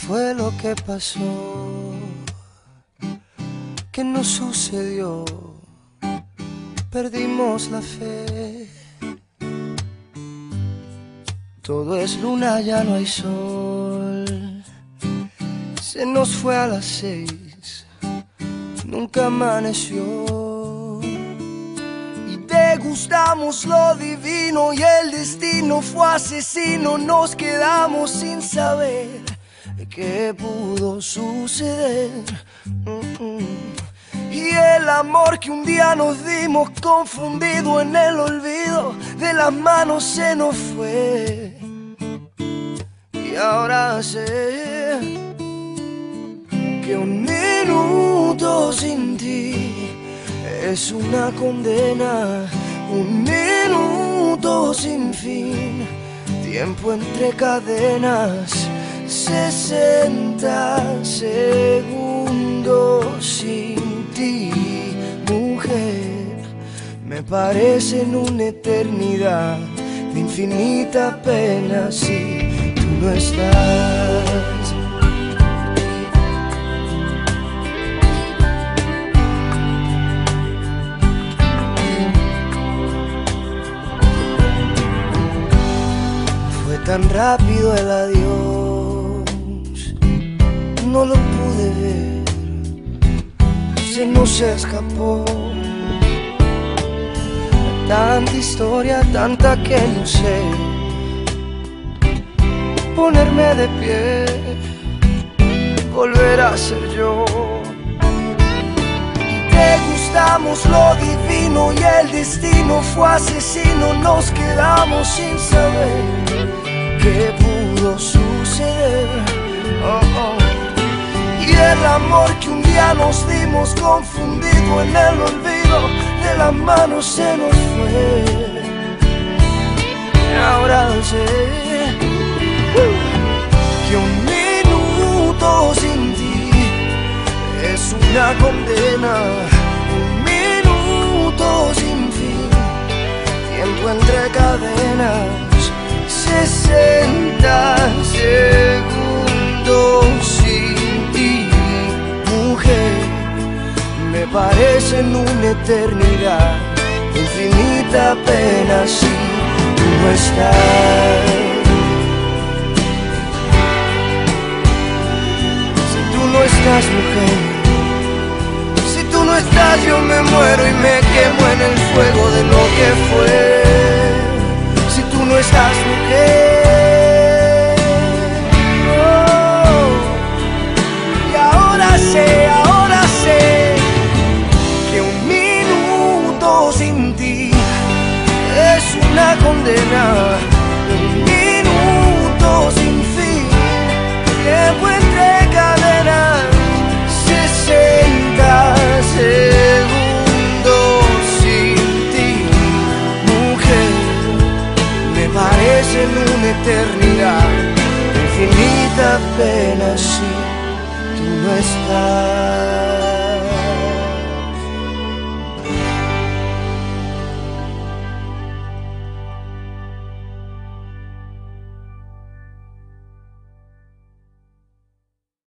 ¿Qué fue lo que pasó? ¿Qué nos sucedió? Perdimos la fe. Todo es luna, ya no hay sol. Se nos fue a las seis, nunca amaneció. Y degustamos lo divino y el destino fue asesino. Nos quedamos sin saber qué pudo suceder. Mm, mm. Y el amor que un día nos dimos confundido en el olvido de las manos se nos fue. Y ahora sé que un minuto sin ti es una condena, un minuto sin fin, tiempo entre cadenas, 60 segundos sin ti, mujer, me parecen una eternidad de infinita pena si tú no estás. Fue tan rápido el adiós, no lo pude ver, se nos escapó. Tanta historia, tanta que no sé ponerme de pie, volver a ser yo. Te gustamos lo divino y el destino fue asesino, nos quedamos sin saber qué pudo suceder. Oh, oh. Amor que un día nos dimos confundido en el olvido de las manos se nos fue. Y ahora sé que un minuto sin ti es una condena, un minuto sin fin, tiempo entre cadenas, 60 parecen una eternidad, infinita pena si tú no estás. Si tú no estás, mujer. Si tú no estás, yo me muero y me quemo en el fuego de lo que fue. Condena. Un minuto sin fin, tiempo entre cadenas, 60 segundos sin ti, mujer, me parecen una eternidad, infinita pena si tú no estás.